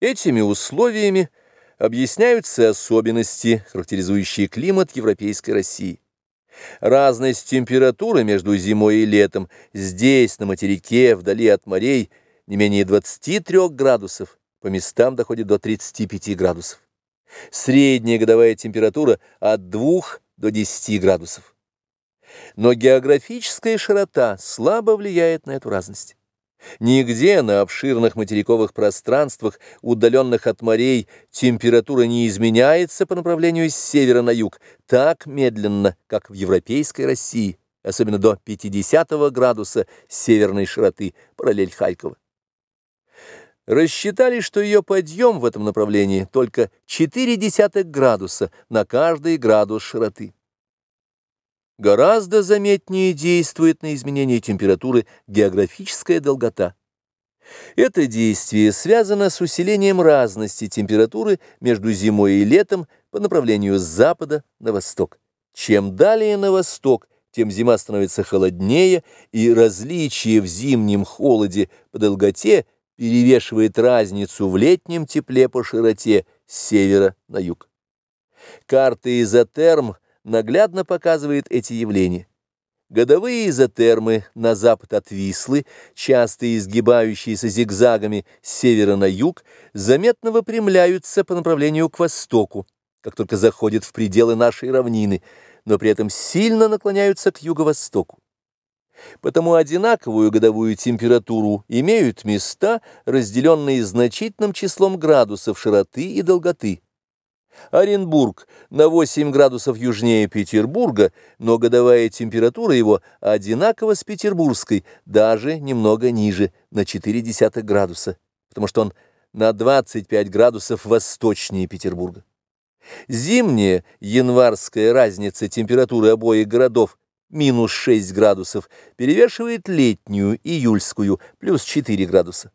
Этими условиями объясняются особенности, характеризующие климат Европейской России. Разность температуры между зимой и летом здесь, на материке, вдали от морей, не менее 23 градусов, по местам доходит до 35 градусов. Средняя годовая температура от 2 до 10 градусов. Но географическая широта слабо влияет на эту разность. Нигде на обширных материковых пространствах, удаленных от морей, температура не изменяется по направлению с севера на юг так медленно, как в европейской России, особенно до 50 градуса северной широты, параллель Харькова. Рассчитали, что ее подъем в этом направлении только 0,4 градуса на каждый градус широты гораздо заметнее действует на изменение температуры географическая долгота. Это действие связано с усилением разности температуры между зимой и летом по направлению с запада на восток. Чем далее на восток, тем зима становится холоднее, и различие в зимнем холоде по долготе перевешивает разницу в летнем тепле по широте с севера на юг. Карты изотерм – наглядно показывает эти явления. Годовые изотермы на запад от Вислы, часто изгибающиеся зигзагами с севера на юг, заметно выпрямляются по направлению к востоку, как только заходят в пределы нашей равнины, но при этом сильно наклоняются к юго-востоку. Потому одинаковую годовую температуру имеют места, разделенные значительным числом градусов широты и долготы. Оренбург на 8 градусов южнее Петербурга, но годовая температура его одинакова с петербургской, даже немного ниже, на 0,4 градуса, потому что он на 25 градусов восточнее Петербурга. Зимняя январская разница температуры обоих городов минус 6 градусов перевешивает летнюю июльскую плюс 4 градуса.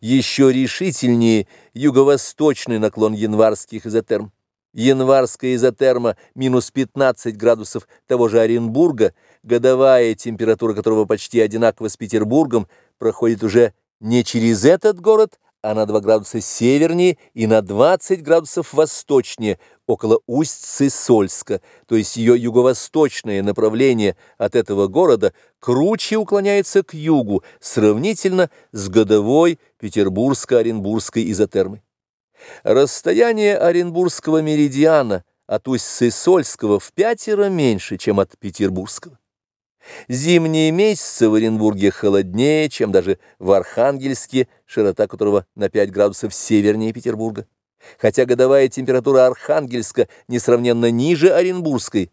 Еще решительнее юго-восточный наклон январских изотерм. Январская изотерма минус 15 градусов того же Оренбурга, годовая температура которого почти одинакова с Петербургом, проходит уже не через этот город, а на 2 градуса севернее и на 20 градусов восточнее, около Усть-Сысольска, то есть ее юго-восточное направление от этого города круче уклоняется к югу, сравнительно с годовой петербургско-оренбургской изотермой. Расстояние Оренбургского меридиана от Усть-Сысольского в пятеро меньше, чем от Петербургского. Зимние месяцы в Оренбурге холоднее, чем даже в Архангельске, широта которого на 5 градусов севернее Петербурга. Хотя годовая температура Архангельска несравненно ниже Оренбургской,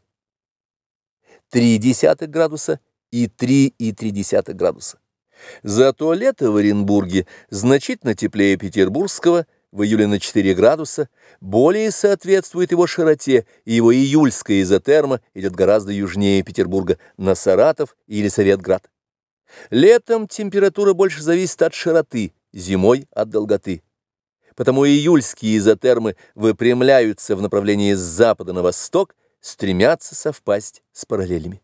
0,3 градуса и 3,3 градуса. Зато лето в Оренбурге значительно теплее петербургского, в июле на 4 градуса, более соответствует его широте, и его июльская изотерма идет гораздо южнее Петербурга, на Саратов или Советград. Летом температура больше зависит от широты, зимой от долготы. Потому июльские изотермы выпрямляются в направлении с запада на восток, стремятся совпасть с параллелями.